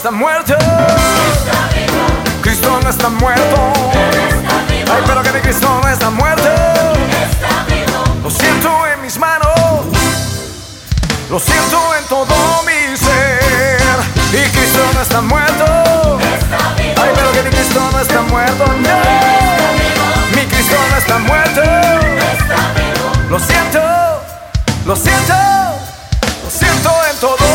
está muerto. Cristo no está muerto. Ay, pero que mi Cristo no está muerto. Lo siento en mis manos. Lo siento en todo mi ser. Y Cristo no está muerto. Ay, pero que mi Cristo no está muerto. No. Mi Cristo no está muerto. Lo siento. Lo siento. Lo siento en todo